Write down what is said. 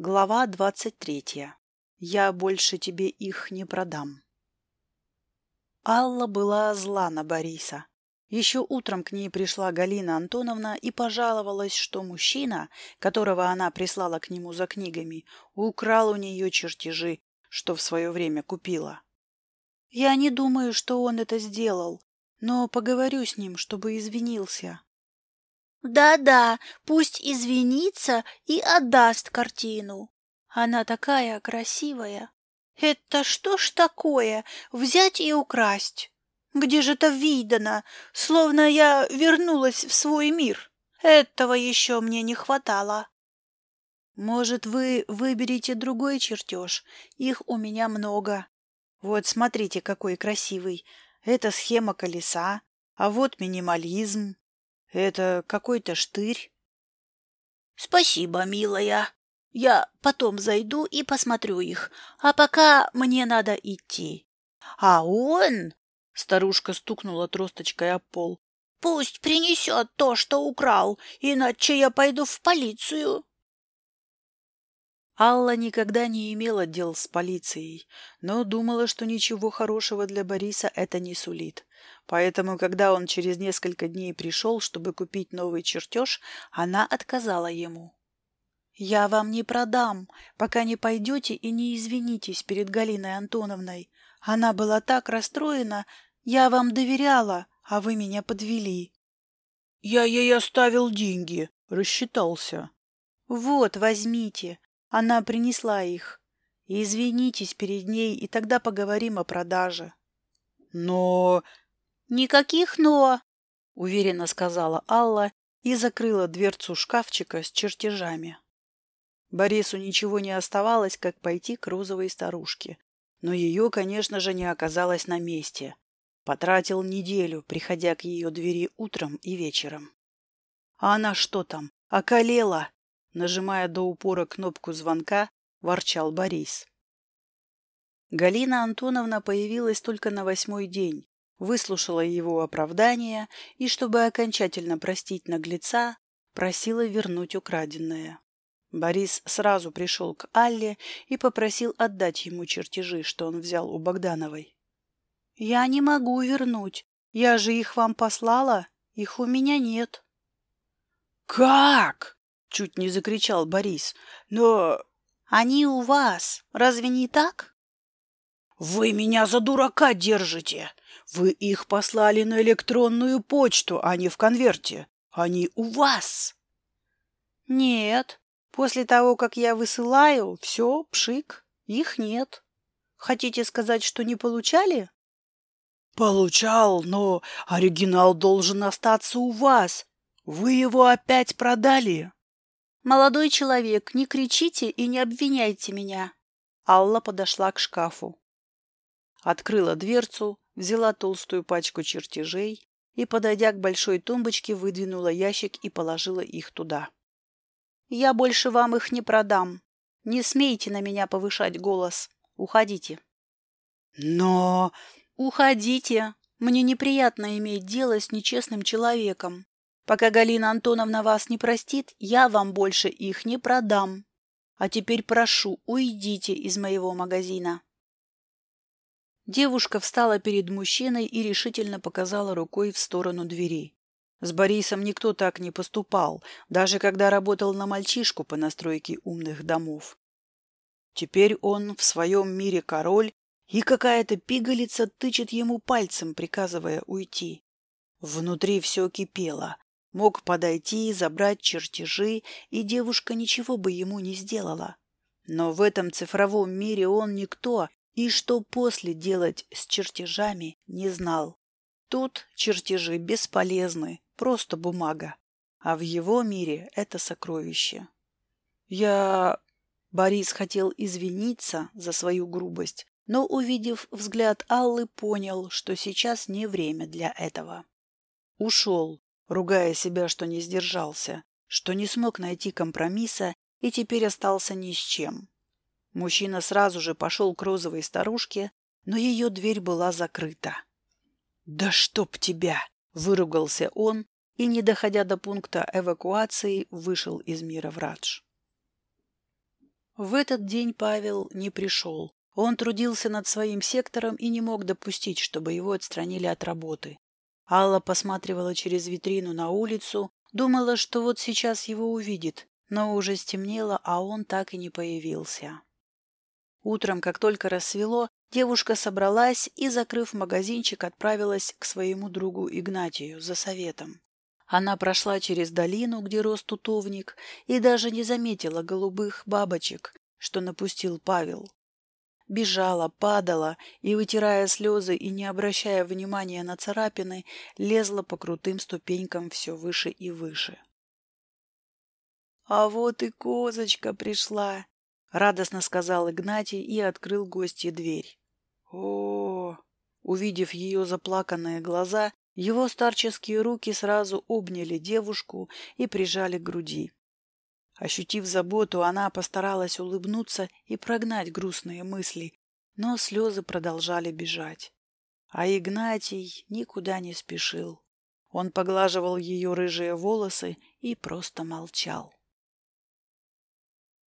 Глава двадцать третья. Я больше тебе их не продам. Алла была зла на Бориса. Еще утром к ней пришла Галина Антоновна и пожаловалась, что мужчина, которого она прислала к нему за книгами, украл у нее чертежи, что в свое время купила. Я не думаю, что он это сделал, но поговорю с ним, чтобы извинился. Да-да, пусть извинится и отдаст картину. Она такая красивая. Это что ж такое, взять и украсть? Где же это видано, словно я вернулась в свой мир? Этого еще мне не хватало. Может, вы выберете другой чертеж? Их у меня много. Вот, смотрите, какой красивый. Это схема колеса, а вот минимализм. Это какой-то штырь. Спасибо, милая. Я потом зайду и посмотрю их, а пока мне надо идти. А он... Старушка стукнула тросточкой о пол. Пусть принесет то, что украл, иначе я пойду в полицию. Алла никогда не имела дел с полицией, но думала, что ничего хорошего для Бориса это не сулит. Поэтому, когда он через несколько дней пришел, чтобы купить новый чертеж, она отказала ему. «Я вам не продам, пока не пойдете и не извинитесь перед Галиной Антоновной. Она была так расстроена, я вам доверяла, а вы меня подвели». «Я ей оставил деньги, рассчитался». «Вот, возьмите, она принесла их. Извинитесь перед ней, и тогда поговорим о продаже. Но... Никаких «но», — уверенно сказала Алла и закрыла дверцу шкафчика с чертежами. Борису ничего не оставалось, как пойти к розовой старушке. Но ее, конечно же, не оказалось на месте. Потратил неделю, приходя к ее двери утром и вечером. А она что там, околела? Нажимая до упора кнопку звонка, ворчал Борис. Галина Антоновна появилась только на восьмой день, выслушала его оправдание и, чтобы окончательно простить наглеца, просила вернуть украденное. Борис сразу пришел к Алле и попросил отдать ему чертежи, что он взял у Богдановой. «Я не могу вернуть. Я же их вам послала. Их у меня нет». «Как?» — чуть не закричал Борис. «Но...» «Они у вас. Разве не так?» «Вы меня за дурака держите! Вы их послали на электронную почту, а не в конверте. Они у вас!» «Нет. После того, как я высылаю, все, пшик, их нет. Хотите сказать, что не получали?» «Получал, но оригинал должен остаться у вас. Вы его опять продали?» «Молодой человек, не кричите и не обвиняйте меня!» Алла подошла к шкафу. Открыла дверцу, взяла толстую пачку чертежей и, подойдя к большой тумбочке, выдвинула ящик и положила их туда. «Я больше вам их не продам. Не смейте на меня повышать голос. Уходите». «Но...» «Уходите. Мне неприятно иметь дело с нечестным человеком. Пока Галина Антоновна вас не простит, я вам больше их не продам. А теперь прошу, уйдите из моего магазина. Девушка встала перед мужчиной и решительно показала рукой в сторону двери. С Борисом никто так не поступал, даже когда работал на мальчишку по настройке умных домов. Теперь он в своем мире король, и какая-то пигалица тычет ему пальцем, приказывая уйти. Внутри все кипело. Мог подойти, забрать чертежи, и девушка ничего бы ему не сделала. Но в этом цифровом мире он никто, и что после делать с чертежами, не знал. Тут чертежи бесполезны, просто бумага. А в его мире это сокровище. Я... Борис хотел извиниться за свою грубость, но, увидев взгляд Аллы, понял, что сейчас не время для этого. Ушел, ругая себя, что не сдержался, что не смог найти компромисса и теперь остался ни с чем. Мужчина сразу же пошел к розовой старушке, но ее дверь была закрыта. «Да чтоб тебя!» — выругался он и, не доходя до пункта эвакуации, вышел из мира врач. В этот день Павел не пришел. Он трудился над своим сектором и не мог допустить, чтобы его отстранили от работы. Алла посматривала через витрину на улицу, думала, что вот сейчас его увидит, но уже стемнело, а он так и не появился. Утром, как только рассвело, девушка собралась и, закрыв магазинчик, отправилась к своему другу Игнатию за советом. Она прошла через долину, где рос тутовник, и даже не заметила голубых бабочек, что напустил Павел. Бежала, падала и, вытирая слезы и не обращая внимания на царапины, лезла по крутым ступенькам все выше и выше. «А вот и козочка пришла!» — радостно сказал Игнатий и открыл гостье дверь. о Увидев ее заплаканные глаза, его старческие руки сразу обняли девушку и прижали к груди. Ощутив заботу, она постаралась улыбнуться и прогнать грустные мысли, но слезы продолжали бежать. А Игнатий никуда не спешил. Он поглаживал ее рыжие волосы и просто молчал.